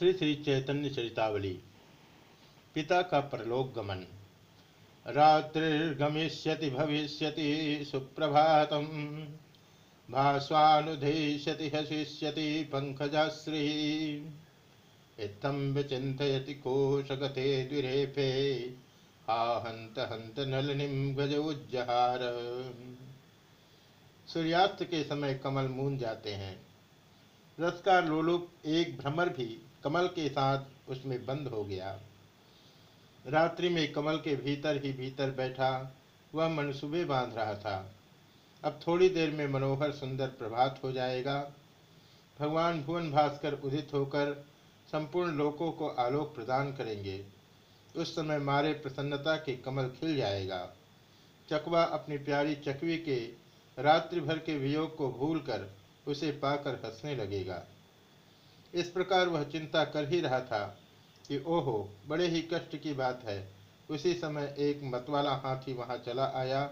श्री श्री चैतन्य चरितावली, पिता का परलोक गमन। रात्रिर्गमिष्यति, भविष्यति, सुप्रभातम। भास्वानुधेष्यति हसिष्यति पंकजाश्री। इत्थं विचिन्तयति कोशगते द्विरेफे हा हंत हंत गज उज्जहार। सूर्यास्त के समय कमल मून जाते हैं। रस का लोलुप एक भ्रमर भी कमल के साथ उसमें बंद हो गया। रात्रि में कमल के भीतर ही भीतर बैठा, वह मनसूबे बाँध रहा था। अब थोड़ी देर में मनोहर सुंदर प्रभात हो जाएगा। भगवान भुवन भास्कर उदित होकर संपूर्ण लोकों को आलोक प्रदान करेंगे। उस समय मारे प्रसन्नता के कमल खिल जाएगा। चकवा अपनी प्यारी चकवी के रात्रि भर के वियोग को भूलकर उसे पाकर हंसने लगेगा। इस प्रकार वह चिंता कर ही रहा था कि ओहो, बड़े ही कष्ट की बात है। उसी समय एक मतवाला हाथी वहाँ चला आया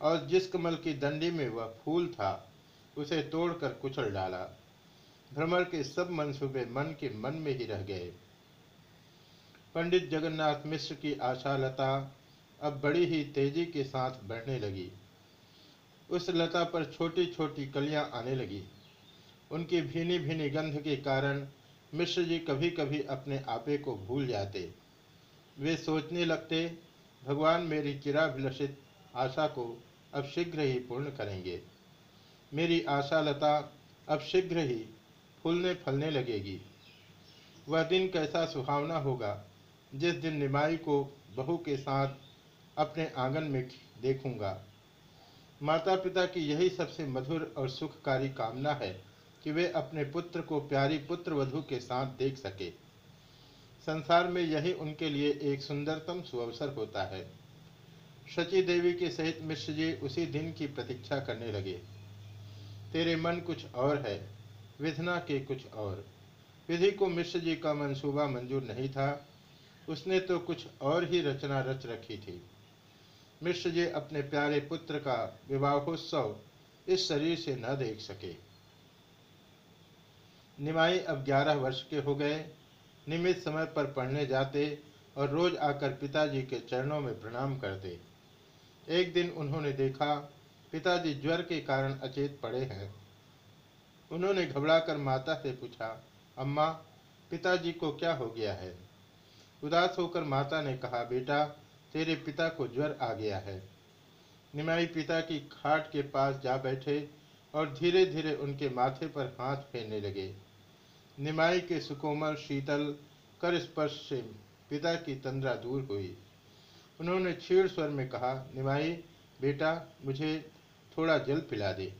और जिस कमल की दंडी में वह फूल था, उसे तोड़कर कुचल डाला। भ्रमर के सब मंसूबे मन के मन में ही रह गए। पंडित जगन्नाथ मिश्र की आशा लता अब बड़ी ही तेज़ी के साथ बढ़ने लगी। उस लता पर छोटी छोटी कलियाँ आने लगी। उनकी भीनी भीनी गंध के कारण मिश्र जी कभी कभी अपने आपे को भूल जाते। वे सोचने लगते, भगवान मेरी चिराभिलषित आशा को अब शीघ्र ही पूर्ण करेंगे। मेरी आशा लता अब शीघ्र ही फूलने फलने लगेगी। वह दिन कैसा सुहावना होगा, जिस दिन निमाई को बहू के साथ अपने आँगन में देखूँगा। माता पिता की यही सबसे मधुर और सुखकारी कामना है। कि वे अपने पुत्र को प्यारी पुत्र वधु के साथ देख सके। संसार में यही उनके लिए एक सुंदरतम सुअवसर होता है। शची देवी के सहित मिश्र जी उसी दिन की प्रतीक्षा करने लगे। तेरे मन कुछ और है, विधना के कुछ और। विधि को मिश्र जी का मंसूबा मंजूर नहीं था। उसने तो कुछ और ही रचना रच रखी थी। मिश्र जी अपने प्यारे पुत्र का विवाहोत्सव इस शरीर से न देख सके। निमाई अब ग्यारह वर्ष के हो गए। निमित समय पर पढ़ने जाते और रोज आकर पिताजी के चरणों में प्रणाम करते। एक दिन उन्होंने देखा, पिताजी ज्वर के कारण अचेत पड़े हैं। उन्होंने घबराकर माता से पूछा, अम्मा, पिताजी को क्या हो गया है? उदास होकर माता ने कहा, बेटा, तेरे पिता को ज्वर आ गया है। निमाई पिता की खाट के पास जा बैठे और धीरे धीरे उनके माथे पर हाथ फेरने लगे। निमाई के सुकोमल शीतल कर स्पर्श से पिता की तंद्रा दूर हुई। उन्होंने छीड़ स्वर में कहा, निमाई, बेटा, मुझे थोड़ा जल पिला दे।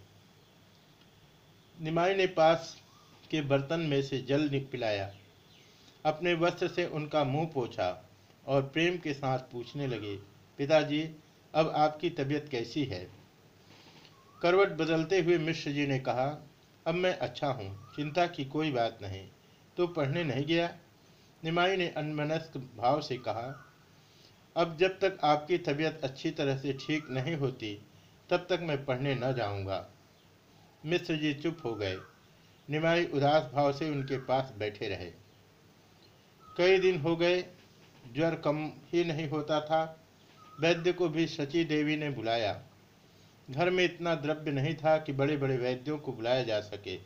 निमाई ने पास के बर्तन में से जल पिलाया। अपने वस्त्र से उनका मुँह पोछा और प्रेम के साथ पूछने लगे, पिताजी, अब आपकी तबीयत कैसी है? करवट बदलते हुए मिश्र जी ने कहा अब मैं अच्छा हूँ, चिंता की कोई बात नहीं। तो पढ़ने नहीं गया? निमाई ने अनमनस्क भाव से कहा, अब जब तक आपकी तबीयत अच्छी तरह से ठीक नहीं होती, तब तक मैं पढ़ने न जाऊँगा। मिश्र जी चुप हो गए। निमाई उदास भाव से उनके पास बैठे रहे। कई दिन हो गए, ज्वर कम ही नहीं होता था। वैद्य को भी शची देवी ने बुलाया। घर में इतना द्रव्य नहीं था कि बड़े बड़े वैद्यों को बुलाया जा सके।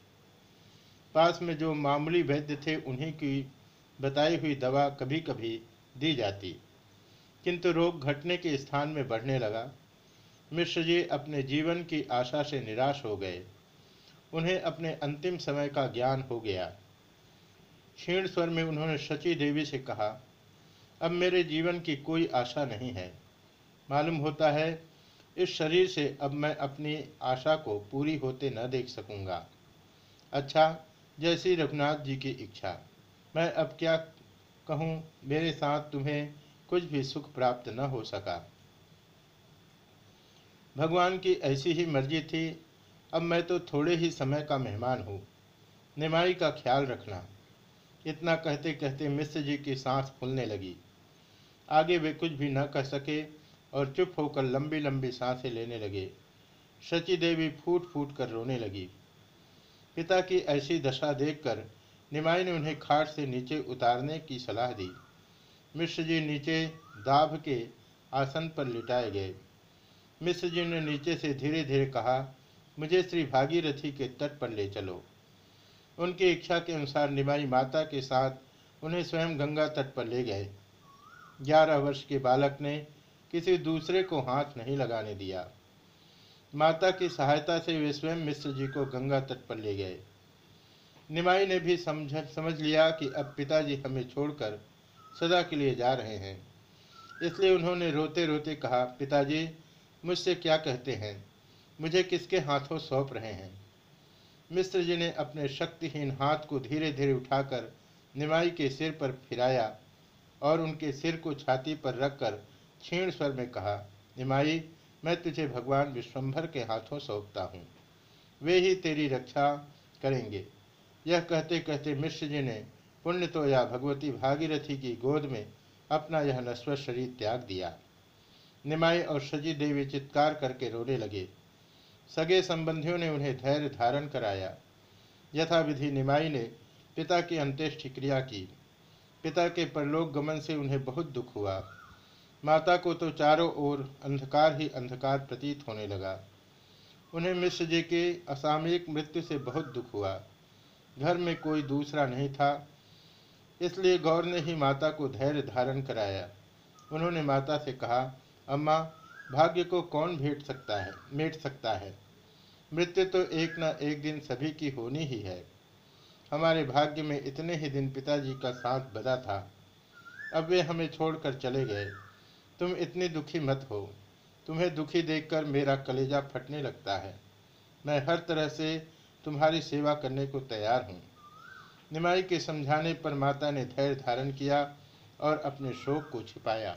पास में जो मामूली वैद्य थे, उन्हीं की बताई हुई दवा कभी कभी दी जाती। किंतु रोग घटने के स्थान में बढ़ने लगा। मिश्र जी अपने जीवन की आशा से निराश हो गए। उन्हें अपने अंतिम समय का ज्ञान हो गया। क्षीण स्वर में उन्होंने शची देवी से कहा, अब मेरे जीवन की कोई आशा नहीं है। मालूम होता है इस शरीर से अब मैं अपनी आशा को पूरी होते न देख सकूँगा। अच्छा जैसी रघुनाथ जी की इच्छा। मैं अब क्या कहूँ, मेरे साथ तुम्हें कुछ भी सुख प्राप्त न हो सका। भगवान की ऐसी ही मर्ज़ी थी, अब मैं तो थोड़े ही समय का मेहमान हूँ। निमाई का ख्याल रखना। इतना कहते कहते मिश्र जी की सांस फूलने लगी। आगे वे कुछ भी न कर सके और चुप होकर लंबी लंबी साँसें लेने लगे। शची देवी फूट फूट कर रोने लगी। पिता की ऐसी दशा देखकर निमाई ने उन्हें खाट से नीचे उतारने की सलाह दी। मिश्र जी नीचे दाभ के आसन पर लिटाए गए। मिश्र जी ने नीचे से धीरे धीरे कहा, मुझे श्री भागीरथी के तट पर ले चलो। उनकी इच्छा के अनुसार निमाई माता के साथ उन्हें स्वयं गंगा तट पर ले गए। ग्यारह वर्ष के बालक ने किसी दूसरे को हाथ नहीं लगाने दिया। माता की सहायता से वे स्वयं मिश्र जी को गंगा तट पर ले गए। निमाई ने भी समझ समझ लिया कि अब पिताजी हमें छोड़कर सदा के लिए जा रहे हैं। इसलिए उन्होंने रोते रोते कहा, पिताजी, मुझसे क्या कहते हैं? मुझे किसके हाथों सौंप रहे हैं? मिश्र जी ने अपने शक्तिहीन हाथ को धीरे धीरे उठाकर निमाई के सिर पर फिराया और उनके सिर को छाती पर रखकर क्षीण स्वर में कहा, निमाई, मैं तुझे भगवान विश्वम्भर के हाथों सौंपता हूँ। वे ही तेरी रक्षा करेंगे। यह कहते कहते मिश्र जी ने पुण्य तो या भगवती भागीरथी की गोद में अपना यह नश्वर शरीर त्याग दिया। निमाई और सजी देवी चित्कार करके रोने लगे। सगे संबंधियों ने उन्हें धैर्य धारण कराया। यथा विधि निमाई ने पिता की अंत्येष्टि क्रिया की। पिता के परलोक गमन से उन्हें बहुत दुख हुआ। माता को तो चारों ओर अंधकार ही अंधकार प्रतीत होने लगा। उन्हें मिश्र जी के असामयिक मृत्यु से बहुत दुख हुआ। घर में कोई दूसरा नहीं था, इसलिए गौर ने ही माता को धैर्य धारण कराया। उन्होंने माता से कहा, अम्मा, भाग्य को कौन भेट सकता है, मेट सकता है? मृत्यु तो एक ना एक दिन सभी की होनी ही है। हमारे भाग्य में इतने ही दिन पिताजी का साथ बदा था। अब वे हमें छोड़कर चले गए। तुम इतनी दुखी मत हो। तुम्हें दुखी देखकर मेरा कलेजा फटने लगता है। मैं हर तरह से तुम्हारी सेवा करने को तैयार हूँ। निमाई के समझाने पर माता ने धैर्य धारण किया और अपने शोक को छिपाया।